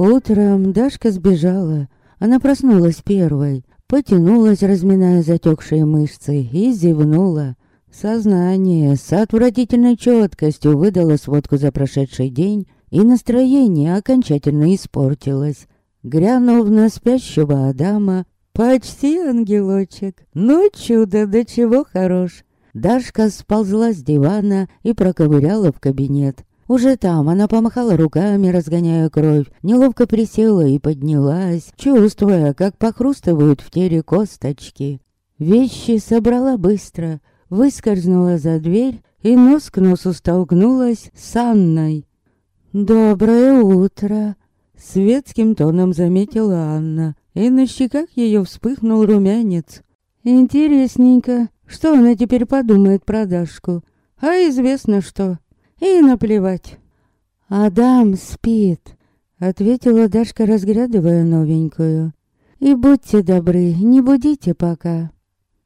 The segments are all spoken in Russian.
Утром Дашка сбежала. Она проснулась первой, потянулась, разминая затекшие мышцы, и зевнула. Сознание с отвратительной четкостью выдало сводку за прошедший день, и настроение окончательно испортилось. Грянув на спящего Адама, почти ангелочек, но чудо до чего хорош. Дашка сползла с дивана и проковыряла в кабинет. Уже там она помахала руками, разгоняя кровь, неловко присела и поднялась, чувствуя, как похрустывают в теле косточки. Вещи собрала быстро, выскользнула за дверь и нос к носу столкнулась с Анной. «Доброе утро!» Светским тоном заметила Анна, и на щеках ее вспыхнул румянец. «Интересненько, что она теперь подумает про Дашку? А известно что. И наплевать. «Адам спит», — ответила Дашка, разглядывая новенькую. «И будьте добры, не будите пока,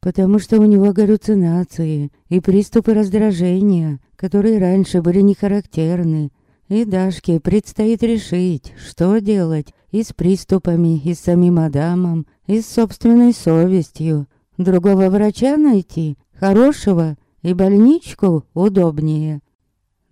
потому что у него галлюцинации и приступы раздражения, которые раньше были не характерны. И Дашке предстоит решить, что делать и с приступами, и с самим Адамом, и с собственной совестью. Другого врача найти, хорошего, и больничку удобнее.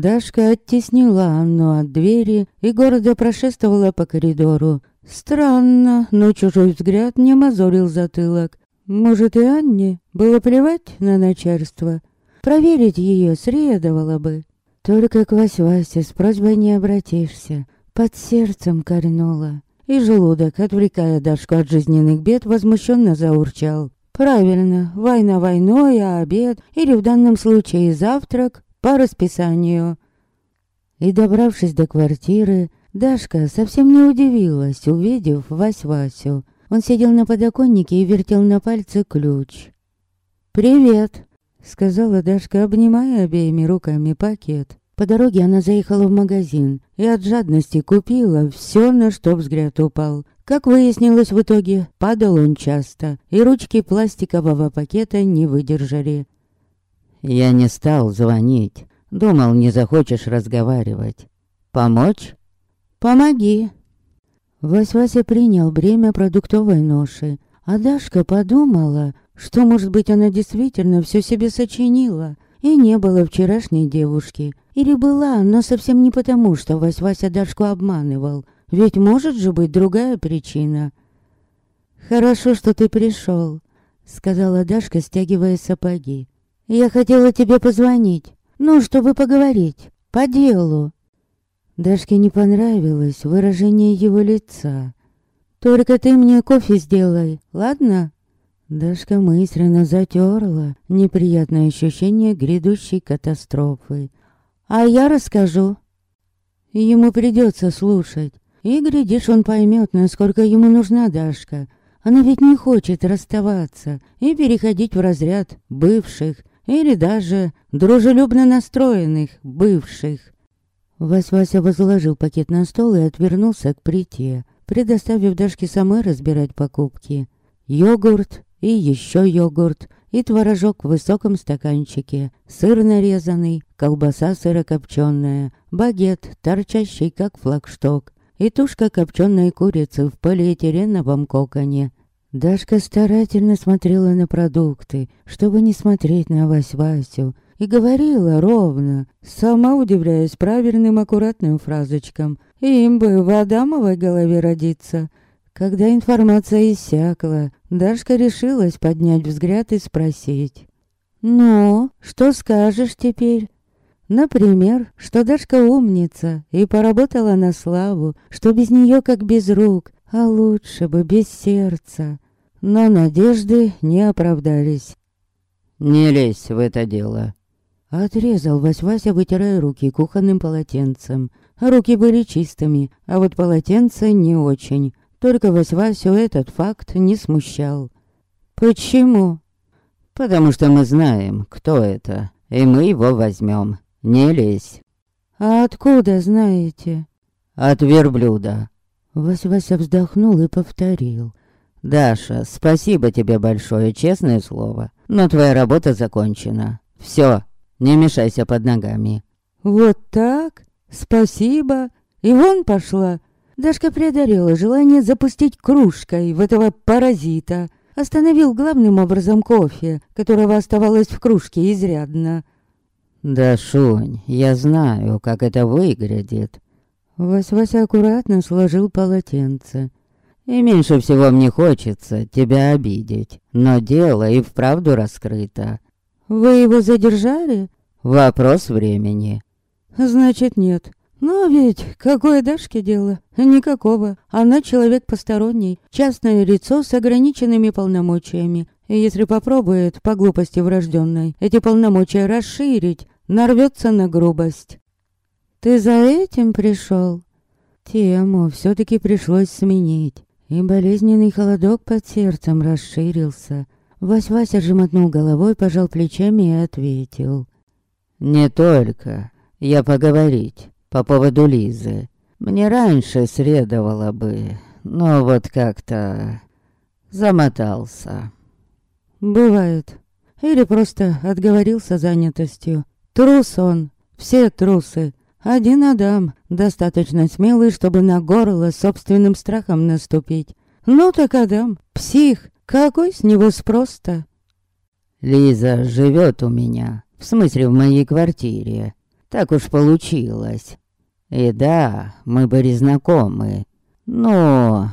Дашка оттеснила Анну от двери и гордо прошествовала по коридору. Странно, но чужой взгляд не мозолил затылок. Может, и Анне было плевать на начальство? Проверить ее следовало бы. Только к Вась-Васе с просьбой не обратишься. Под сердцем корнула. И желудок, отвлекая Дашку от жизненных бед, возмущенно заурчал. Правильно, война войной, а обед, или в данном случае завтрак, по расписанию. И добравшись до квартиры, Дашка совсем не удивилась, увидев Вась-Васю. Он сидел на подоконнике и вертел на пальце ключ. «Привет», — сказала Дашка, обнимая обеими руками пакет. По дороге она заехала в магазин и от жадности купила все, на что взгляд упал. Как выяснилось в итоге, падал он часто, и ручки пластикового пакета не выдержали. Я не стал звонить. Думал, не захочешь разговаривать. Помочь? Помоги. Вась-Вася принял бремя продуктовой ноши, а Дашка подумала, что, может быть, она действительно все себе сочинила, и не было вчерашней девушки. Или была, но совсем не потому, что Вась-Вася Дашку обманывал, ведь может же быть другая причина. «Хорошо, что ты пришел», — сказала Дашка, стягивая сапоги. Я хотела тебе позвонить. Ну, чтобы поговорить. По делу. Дашке не понравилось выражение его лица. Только ты мне кофе сделай, ладно? Дашка мысленно затерла неприятное ощущение грядущей катастрофы. А я расскажу. Ему придется слушать. И, глядишь, он поймет, насколько ему нужна Дашка. Она ведь не хочет расставаться и переходить в разряд бывших, или даже дружелюбно настроенных бывших. Вась-Вася возложил пакет на стол и отвернулся к плите, предоставив Дашке самой разбирать покупки. Йогурт и еще йогурт, и творожок в высоком стаканчике, сыр нарезанный, колбаса сырокопченая, багет, торчащий как флагшток, и тушка копченой курицы в полиэтиленовом коконе, Дашка старательно смотрела на продукты, чтобы не смотреть на Вась-Васю, и говорила ровно, сама удивляясь правильным аккуратным фразочкам. Им бы в Адамовой голове родиться. Когда информация иссякла, Дашка решилась поднять взгляд и спросить. «Ну, что скажешь теперь?» Например, что Дашка умница и поработала на славу, что без нее как без рук, а лучше бы без сердца. Но надежды не оправдались. «Не лезь в это дело», Отрезал Вась-Вася, вытирая руки кухонным полотенцем. Руки были чистыми, а вот полотенце не очень. Только Вась-Васю этот факт не смущал. «Почему?» «Потому что мы знаем, кто это, и мы его возьмем. Не лезь». «А откуда знаете?» «От верблюда». Вась-Вася вздохнул и повторил. «Даша, спасибо тебе большое, честное слово. Но твоя работа закончена. Все, не мешайся под ногами». «Вот так? Спасибо. И вон пошла. Дашка преодолела желание запустить кружкой в этого паразита. Остановил главным образом кофе, которого оставалось в кружке изрядно. «Да, Шунь, я знаю, как это выглядит». Вась-Вася аккуратно сложил полотенце. «И меньше всего мне хочется тебя обидеть, но дело и вправду раскрыто». «Вы его задержали?» «Вопрос времени». «Значит, нет. Но ведь какое Дашке дело? Никакого. Она человек посторонний, частное лицо с ограниченными полномочиями. И если попробует, по глупости врожденной, эти полномочия расширить, нарвется на грубость. Ты за этим пришел? Тему все-таки пришлось сменить, и болезненный холодок под сердцем расширился. Вась-Вася мотнул головой, пожал плечами и ответил. «Не только. Я поговорить по поводу Лизы. Мне раньше следовало бы, но вот как-то замотался. Бывает. Или просто отговорился занятостью. Трус он. Все трусы. Один Адам, достаточно смелый, чтобы на горло собственным страхом наступить. Ну так Адам, псих, какой с него спрос-то? Лиза живет у меня, в смысле в моей квартире. Так уж получилось. И да, мы были знакомы. Но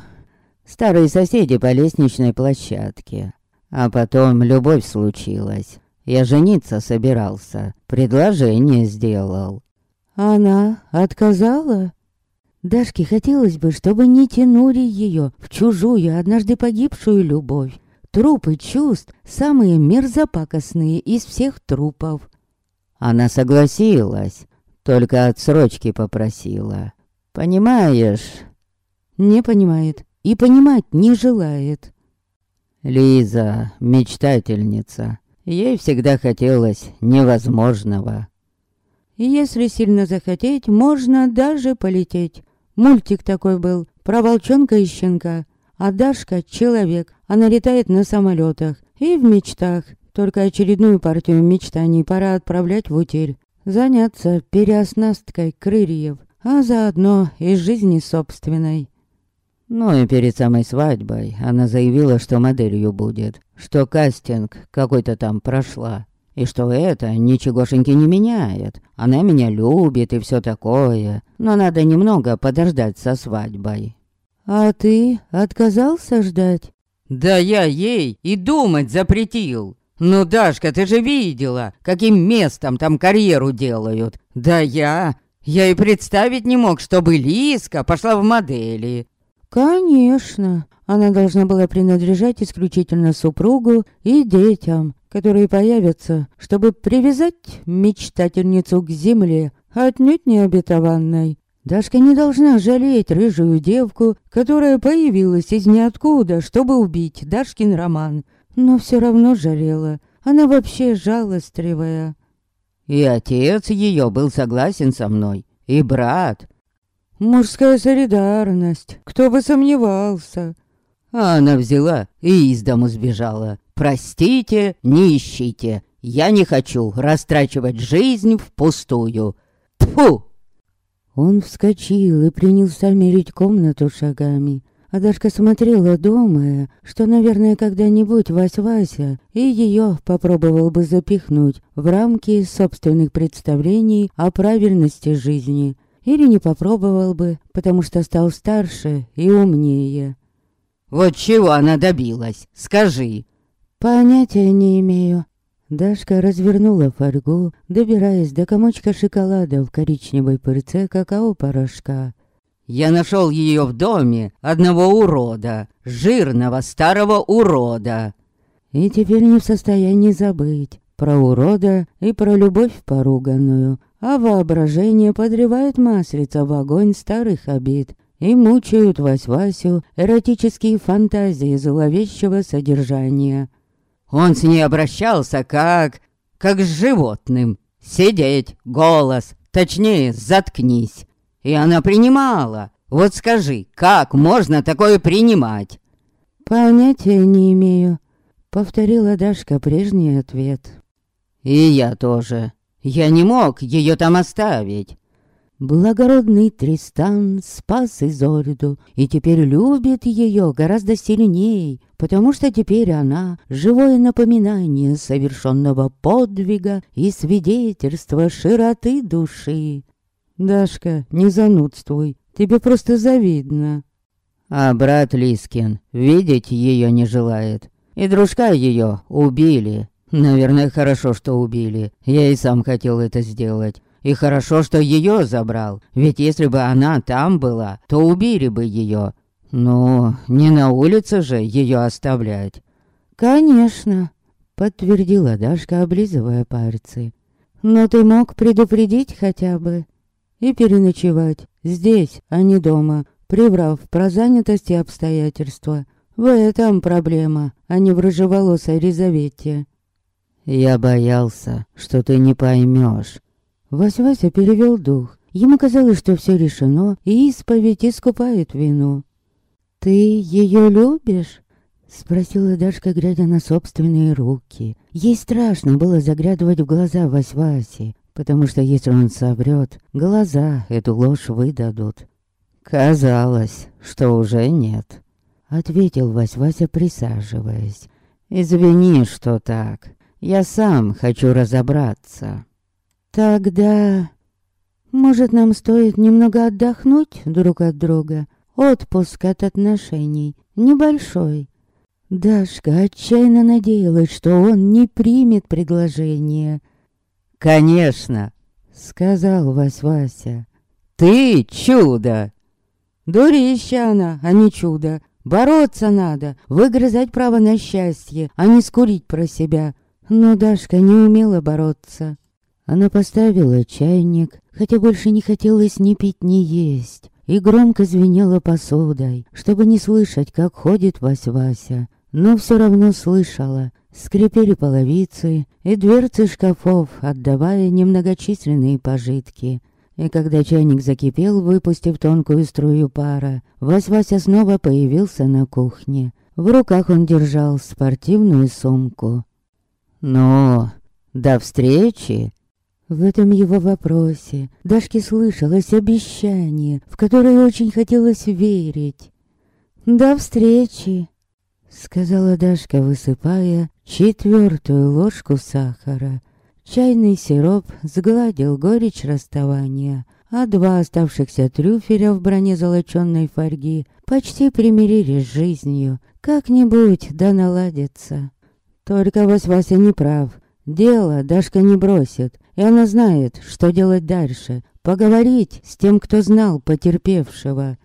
старые соседи по лестничной площадке. А потом любовь случилась. Я жениться собирался, предложение сделал. Она отказала? Дашке хотелось бы, чтобы не тянули ее в чужую, однажды погибшую любовь. Трупы чувств самые мерзопакостные из всех трупов. Она согласилась, только отсрочки попросила. Понимаешь? Не понимает и понимать не желает. Лиза — мечтательница. Ей всегда хотелось невозможного. Если сильно захотеть, можно даже полететь. Мультик такой был, про волчонка и щенка. А Дашка — человек, она летает на самолетах и в мечтах. Только очередную партию мечтаний пора отправлять в утиль. Заняться переоснасткой крыльев, а заодно и жизни собственной. Ну и перед самой свадьбой она заявила, что моделью будет, что кастинг какой-то там прошла, и что это ничегошеньки не меняет. Она меня любит и все такое, но надо немного подождать со свадьбой. А ты отказался ждать? Да я ей и думать запретил. «Ну, Дашка, ты же видела, каким местом там карьеру делают. Да я... Я и представить не мог, чтобы Лиска пошла в модели». «Конечно. Она должна была принадлежать исключительно супругу и детям, которые появятся, чтобы привязать мечтательницу к земле, отнюдь не обетованной. Дашка не должна жалеть рыжую девку, которая появилась из ниоткуда, чтобы убить Дашкин роман но все равно жалела. Она вообще жалостливая. И отец ее был согласен со мной, и брат. Мужская солидарность, кто бы сомневался. А она взяла и из дому сбежала. Простите, не ищите. Я не хочу растрачивать жизнь впустую. Тьфу! Он вскочил и принялся мерить комнату шагами. А Дашка смотрела, думая, что, наверное, когда-нибудь Вась-Вася и ее попробовал бы запихнуть в рамки собственных представлений о правильности жизни. Или не попробовал бы, потому что стал старше и умнее. «Вот чего она добилась? Скажи!» «Понятия не имею». Дашка развернула фольгу, добираясь до комочка шоколада в коричневой пырце какао-порошка. Я нашел ее в доме одного урода, жирного старого урода. И теперь не в состоянии забыть про урода и про любовь поруганную, а воображение подрывает маслица в огонь старых обид и мучают Вась-Васю эротические фантазии зловещего содержания. Он с ней обращался как... как с животным. Сидеть, голос, точнее, заткнись. И она принимала. Вот скажи, как можно такое принимать? Понятия не имею. Повторила Дашка прежний ответ. И я тоже. Я не мог ее там оставить. Благородный Тристан спас Изольду и теперь любит ее гораздо сильней, потому что теперь она — живое напоминание совершенного подвига и свидетельство широты души. Дашка, не занудствуй, тебе просто завидно. А брат Лискин видеть ее не желает. И дружка ее убили. Наверное, хорошо, что убили. Я и сам хотел это сделать. И хорошо, что ее забрал. Ведь если бы она там была, то убили бы ее. Ну, не на улице же ее оставлять. Конечно, подтвердила Дашка, облизывая пальцы. Но ты мог предупредить хотя бы. И переночевать здесь, а не дома, приврав про занятость и обстоятельства. В этом проблема, а не в рыжеволосой Резавете. Я боялся, что ты не поймешь. Вась-Вася перевел дух. Ему казалось, что все решено, и исповедь искупает вину. «Ты ее любишь?» Спросила Дашка, глядя на собственные руки. Ей страшно было заглядывать в глаза Вась-Васи, потому что если он соврет, глаза эту ложь выдадут. «Казалось, что уже нет», — ответил Вась-Вася, присаживаясь. «Извини, что так. Я сам хочу разобраться». Тогда... Может, нам стоит немного отдохнуть друг от друга? Отпуск от отношений. Небольшой. Дашка отчаянно надеялась, что он не примет предложение. «Конечно!» — сказал Вась-Вася. «Ты чудо!» «Дурище она, а не чудо. Бороться надо, выгрызать право на счастье, а не скурить про себя. Но Дашка не умела бороться. Она поставила чайник, хотя больше не хотелось ни пить, ни есть, и громко звенела посудой, чтобы не слышать, как ходит Вась-Вася. Но все равно слышала. Скрипели половицы и дверцы шкафов, отдавая немногочисленные пожитки. И когда чайник закипел, выпустив тонкую струю пара, Вась-Вася снова появился на кухне. В руках он держал спортивную сумку. «Ну, до встречи!» В этом его вопросе Дашке слышалось обещание, в которое очень хотелось верить. «До встречи!» — сказала Дашка, высыпая четвертую ложку сахара. Чайный сироп сгладил горечь расставания, а два оставшихся трюфеля в броне золоченной фольги почти примирились с жизнью. Как-нибудь да наладится. Только Вась-Вася не прав. Дело Дашка не бросит, и она знает, что делать дальше. Поговорить с тем, кто знал потерпевшего.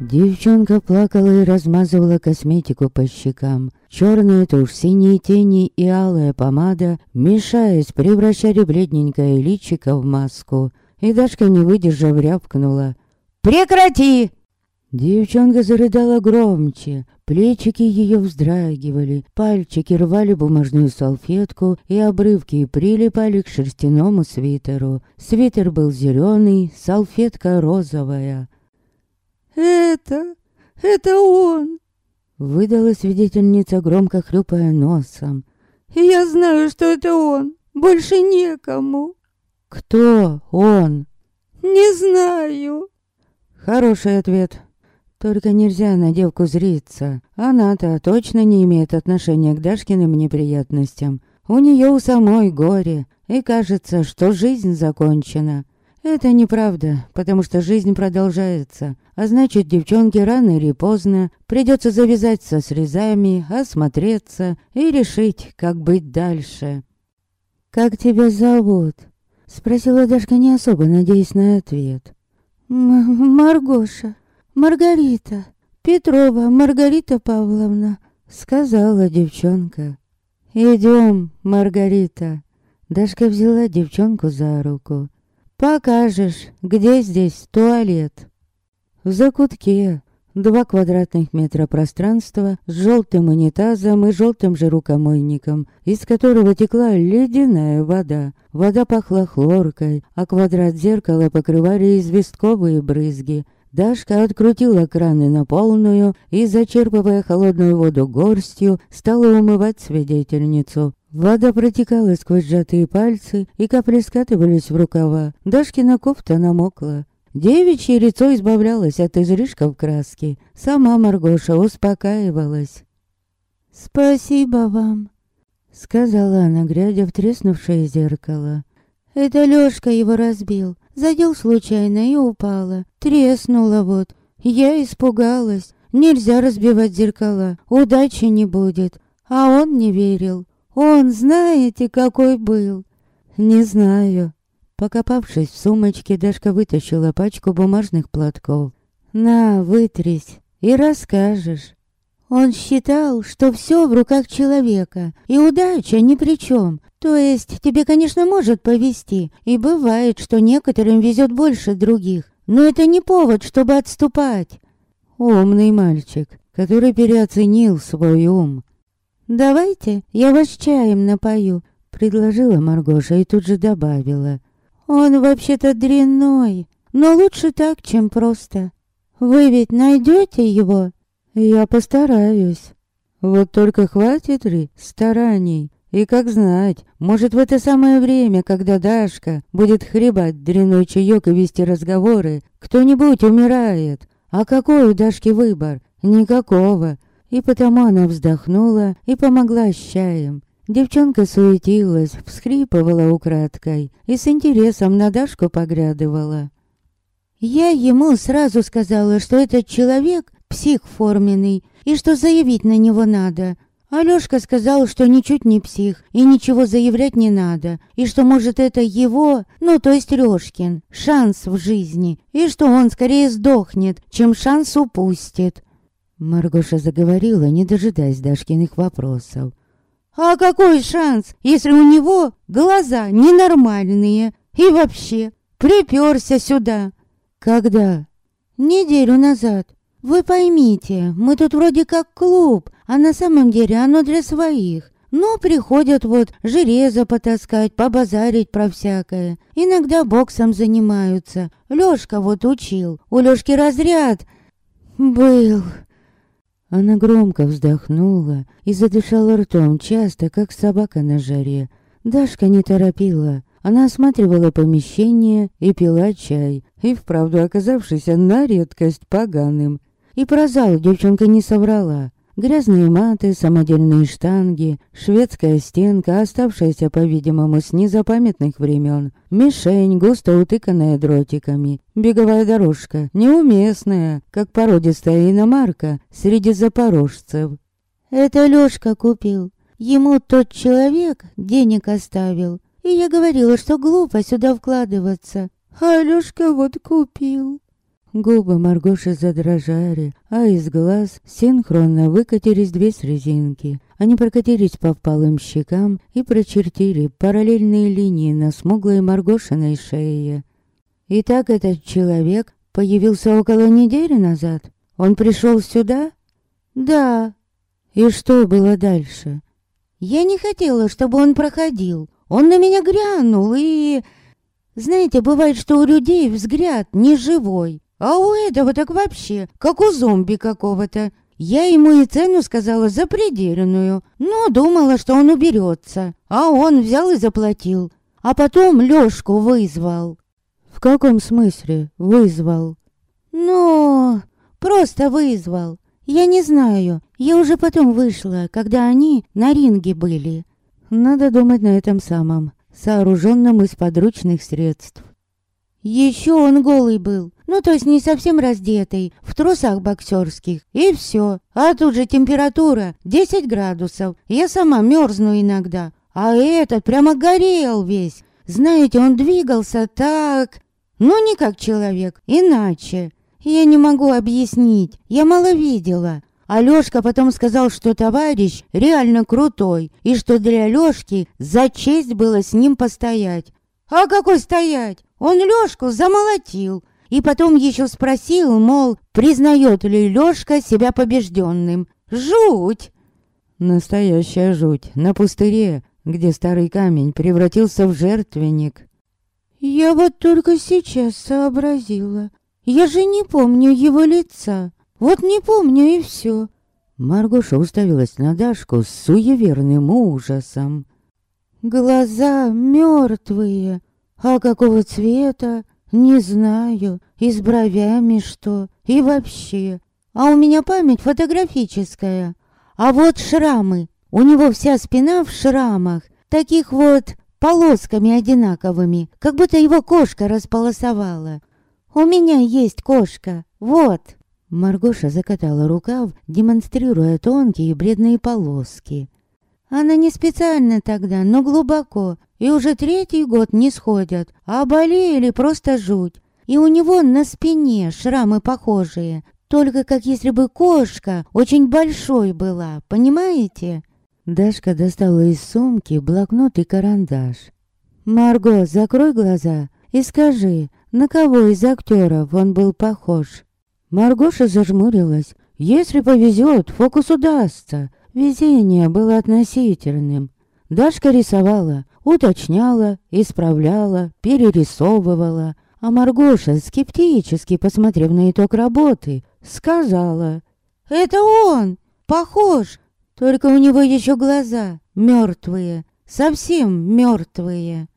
Девчонка плакала и размазывала косметику по щекам. Черная тушь, синие тени и алая помада, мешаясь, превращали бледненькое личико в маску. И Дашка, не выдержав, рявкнула. «Прекрати!» Девчонка зарыдала громче, плечики ее вздрагивали, пальчики рвали бумажную салфетку, и обрывки прилипали к шерстяному свитеру. Свитер был зеленый, салфетка розовая. «Это... это он!» Выдала свидетельница, громко хлюпая носом. «Я знаю, что это он! Больше некому!» «Кто он?» «Не знаю!» Хороший ответ. Только нельзя на девку зриться. Она-то точно не имеет отношения к Дашкиным неприятностям. У нее у самой горе. И кажется, что жизнь закончена. Это неправда, потому что жизнь продолжается. А значит, девчонке рано или поздно придется завязать со срезами, осмотреться и решить, как быть дальше. «Как тебя зовут?» Спросила Дашка, не особо надеясь на ответ. М «Маргоша», «Маргарита, Петрова Маргарита Павловна», — сказала девчонка. «Идем, Маргарита». Дашка взяла девчонку за руку. «Покажешь, где здесь туалет?» В закутке два квадратных метра пространства с желтым унитазом и желтым же рукомойником, из которого текла ледяная вода. Вода пахла хлоркой, а квадрат зеркала покрывали известковые брызги. Дашка открутила краны на полную и, зачерпывая холодную воду горстью, стала умывать свидетельницу. Вода протекала сквозь сжатые пальцы, и капли скатывались в рукава. Дашкина кофта намокла. Девичье лицо избавлялось от излишков краски. Сама Маргоша успокаивалась. «Спасибо вам», — сказала она, глядя в треснувшее зеркало. «Это Лёшка его разбил. Задел случайно и упала. Треснула вот. Я испугалась. Нельзя разбивать зеркала. Удачи не будет. А он не верил. Он, знаете, какой был?» «Не знаю», Покопавшись в сумочке, Дашка вытащила пачку бумажных платков. «На, вытрись и расскажешь». Он считал, что все в руках человека, и удача ни при чем. То есть тебе, конечно, может повезти, и бывает, что некоторым везет больше других, но это не повод, чтобы отступать. Умный мальчик, который переоценил свой ум. «Давайте я вас чаем напою», — предложила Маргоша и тут же добавила. Он вообще-то дрянной, но лучше так, чем просто. Вы ведь найдете его? Я постараюсь. Вот только хватит ли стараний? И как знать, может в это самое время, когда Дашка будет хребать дряной чаек и вести разговоры, кто-нибудь умирает. А какой у Дашки выбор? Никакого. И потому она вздохнула и помогла с чаем. Девчонка суетилась, всхрипывала украдкой и с интересом на Дашку поглядывала. Я ему сразу сказала, что этот человек псих форменный, и что заявить на него надо. Алёшка сказал, что ничуть не псих, и ничего заявлять не надо, и что, может, это его, ну, то есть Лёшкин, шанс в жизни, и что он скорее сдохнет, чем шанс упустит. Маргоша заговорила, не дожидаясь Дашкиных вопросов. А какой шанс, если у него глаза ненормальные? И вообще, приперся сюда. Когда? Неделю назад. Вы поймите, мы тут вроде как клуб, а на самом деле оно для своих. Но приходят вот железо потаскать, побазарить про всякое. Иногда боксом занимаются. Лёшка вот учил. У Лёшки разряд был. Она громко вздохнула и задышала ртом часто, как собака на жаре. Дашка не торопила. Она осматривала помещение и пила чай, и вправду оказавшись на редкость поганым. И про зал девчонка не соврала. Грязные маты, самодельные штанги, шведская стенка, оставшаяся, по-видимому, с незапамятных времен, мишень, густо утыканная дротиками, беговая дорожка, неуместная, как породистая иномарка среди запорожцев. «Это Лёшка купил. Ему тот человек денег оставил, и я говорила, что глупо сюда вкладываться. А Лёшка вот купил». Губы Маргоши задрожали, а из глаз синхронно выкатились две слезинки. Они прокатились по впалым щекам и прочертили параллельные линии на смуглой Маргошиной шее. Итак, этот человек появился около недели назад. Он пришел сюда? Да. И что было дальше? Я не хотела, чтобы он проходил. Он на меня грянул и... Знаете, бывает, что у людей взгляд не живой. А у этого так вообще, как у зомби какого-то. Я ему и цену сказала запредельную, но думала, что он уберется. А он взял и заплатил. А потом Лёшку вызвал. В каком смысле вызвал? Ну, просто вызвал. Я не знаю. Я уже потом вышла, когда они на ринге были. Надо думать на этом самом, сооруженном из подручных средств. Еще он голый был, ну то есть не совсем раздетый, в трусах боксерских, и все. А тут же температура 10 градусов, я сама мерзну иногда. А этот прямо горел весь. Знаете, он двигался так... Ну не как человек, иначе. Я не могу объяснить, я мало видела. Алёшка потом сказал, что товарищ реально крутой, и что для Алёшки за честь было с ним постоять. А какой стоять? Он Лёшку замолотил. И потом еще спросил, мол, признает ли Лёшка себя побежденным. Жуть! Настоящая жуть. На пустыре, где старый камень превратился в жертвенник. Я вот только сейчас сообразила. Я же не помню его лица. Вот не помню и все. Маргоша уставилась на Дашку с суеверным ужасом. Глаза мертвые. А какого цвета? Не знаю. И с бровями что? И вообще. А у меня память фотографическая. А вот шрамы. У него вся спина в шрамах. Таких вот полосками одинаковыми. Как будто его кошка располосовала. У меня есть кошка. Вот. Маргоша закатала рукав, демонстрируя тонкие бледные полоски. Она не специально тогда, но глубоко. И уже третий год не сходят, а болели просто жуть. И у него на спине шрамы похожие, только как если бы кошка очень большой была, понимаете? Дашка достала из сумки блокнот и карандаш. «Марго, закрой глаза и скажи, на кого из актеров он был похож?» Маргоша зажмурилась. «Если повезет, фокус удастся. Везение было относительным. Дашка рисовала, уточняла, исправляла, перерисовывала. А Маргоша, скептически посмотрев на итог работы, сказала. «Это он! Похож! Только у него еще глаза мертвые, совсем мертвые!»